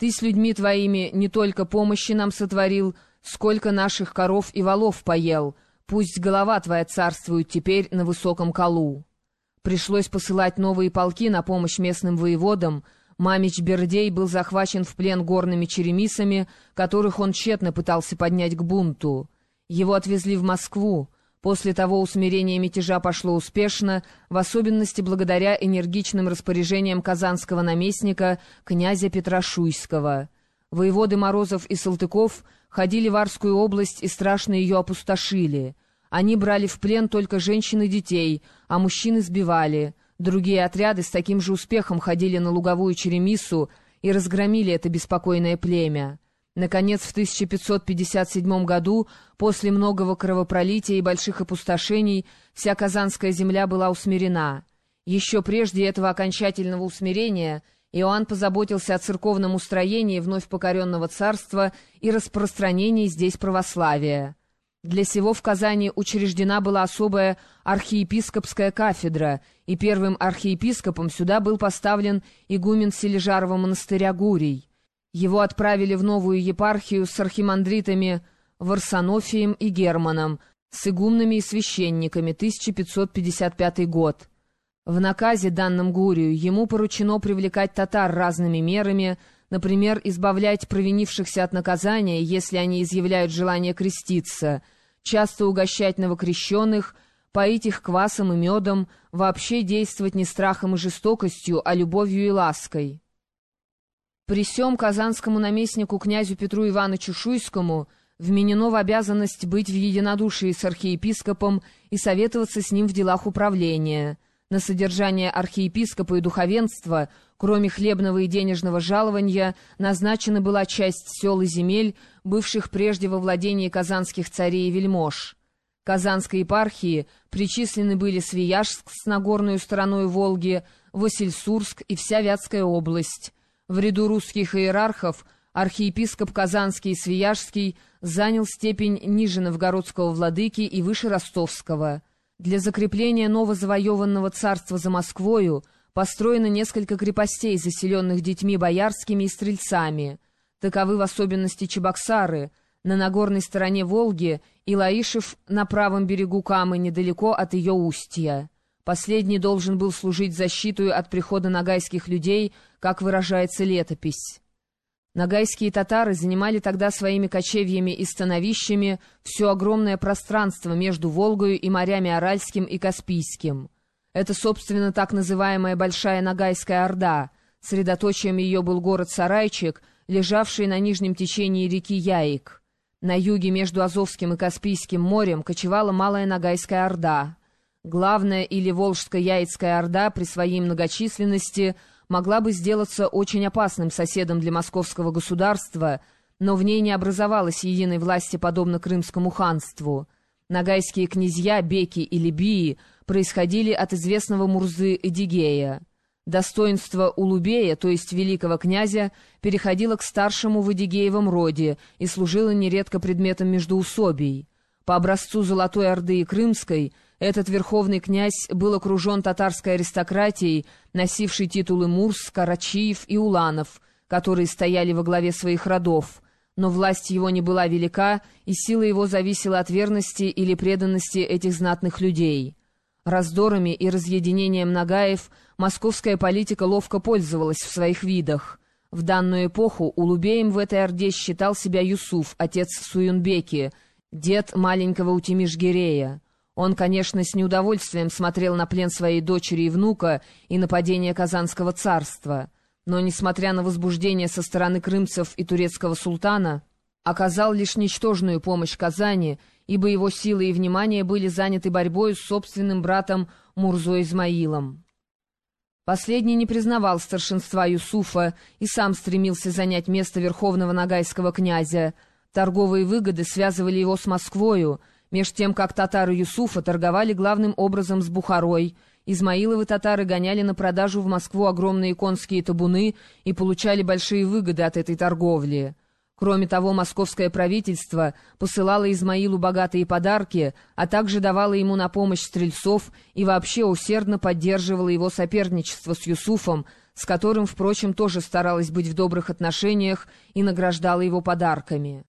Ты с людьми твоими не только помощи нам сотворил, сколько наших коров и волов поел. Пусть голова твоя царствует теперь на высоком колу». Пришлось посылать новые полки на помощь местным воеводам. Мамич Бердей был захвачен в плен горными черемисами, которых он тщетно пытался поднять к бунту. Его отвезли в Москву. После того усмирение мятежа пошло успешно, в особенности благодаря энергичным распоряжениям казанского наместника князя Петра Шуйского. Воеводы Морозов и Салтыков ходили в Арскую область и страшно ее опустошили — они брали в плен только женщин и детей, а мужчин избивали. Другие отряды с таким же успехом ходили на луговую черемису и разгромили это беспокойное племя. Наконец, в 1557 году, после многого кровопролития и больших опустошений, вся Казанская земля была усмирена. Еще прежде этого окончательного усмирения Иоанн позаботился о церковном устроении вновь покоренного царства и распространении здесь православия. Для сего в Казани учреждена была особая архиепископская кафедра, и первым архиепископом сюда был поставлен игумен Сележарова монастыря Гурий. Его отправили в новую епархию с архимандритами Варсонофием и Германом, с игумнами и священниками, 1555 год. В наказе, данном Гурию, ему поручено привлекать татар разными мерами, например, избавлять провинившихся от наказания, если они изъявляют желание креститься, часто угощать новокрещенных, поить их квасом и медом, вообще действовать не страхом и жестокостью, а любовью и лаской. При сём казанскому наместнику князю Петру Ивановичу Шуйскому вменено в обязанность быть в единодушии с архиепископом и советоваться с ним в делах управления — на содержание архиепископа и духовенства, кроме хлебного и денежного жалования, назначена была часть сел и земель, бывших прежде во владении казанских царей и вельмож. Казанской епархии причислены были Свияжск с Нагорную стороной Волги, Васильсурск и вся Вятская область. В ряду русских иерархов архиепископ Казанский и Свияжский занял степень ниже новгородского владыки и выше ростовского – для закрепления новозавоеванного царства за Москвою построено несколько крепостей, заселенных детьми боярскими и стрельцами. Таковы в особенности Чебоксары, на Нагорной стороне Волги и Лаишев на правом берегу Камы, недалеко от ее устья. Последний должен был служить защиту от прихода нагайских людей, как выражается летопись. Нагайские татары занимали тогда своими кочевьями и становищами все огромное пространство между Волгою и морями Аральским и Каспийским. Это, собственно, так называемая Большая Нагайская Орда. Средоточием ее был город Сарайчик, лежавший на нижнем течении реки Яик. На юге между Азовским и Каспийским морем кочевала Малая Нагайская Орда. Главная или Волжско-Яицкая Орда при своей многочисленности – могла бы сделаться очень опасным соседом для московского государства, но в ней не образовалось единой власти, подобно Крымскому ханству. Нагайские князья, беки и либии происходили от известного Мурзы Эдигея. Достоинство Улубея, то есть великого князя, переходило к старшему в Эдигеевом роде и служило нередко предметом междоусобий. По образцу Золотой Орды и Крымской – этот верховный князь был окружен татарской аристократией, носившей титулы Мурс, Карачиев и Уланов, которые стояли во главе своих родов. Но власть его не была велика, и сила его зависела от верности или преданности этих знатных людей. Раздорами и разъединением Нагаев московская политика ловко пользовалась в своих видах. В данную эпоху Улубеем в этой орде считал себя Юсуф, отец Суюнбеки, дед маленького Утимишгирея. Он, конечно, с неудовольствием смотрел на плен своей дочери и внука и нападение Казанского царства, но, несмотря на возбуждение со стороны крымцев и турецкого султана, оказал лишь ничтожную помощь Казани, ибо его силы и внимание были заняты борьбой с собственным братом Мурзо Измаилом. Последний не признавал старшинства Юсуфа и сам стремился занять место верховного нагайского князя. Торговые выгоды связывали его с Москвою, Меж тем, как татары Юсуфа торговали главным образом с Бухарой, Измаиловы татары гоняли на продажу в Москву огромные конские табуны и получали большие выгоды от этой торговли. Кроме того, московское правительство посылало Измаилу богатые подарки, а также давало ему на помощь стрельцов и вообще усердно поддерживало его соперничество с Юсуфом, с которым, впрочем, тоже старалась быть в добрых отношениях и награждала его подарками.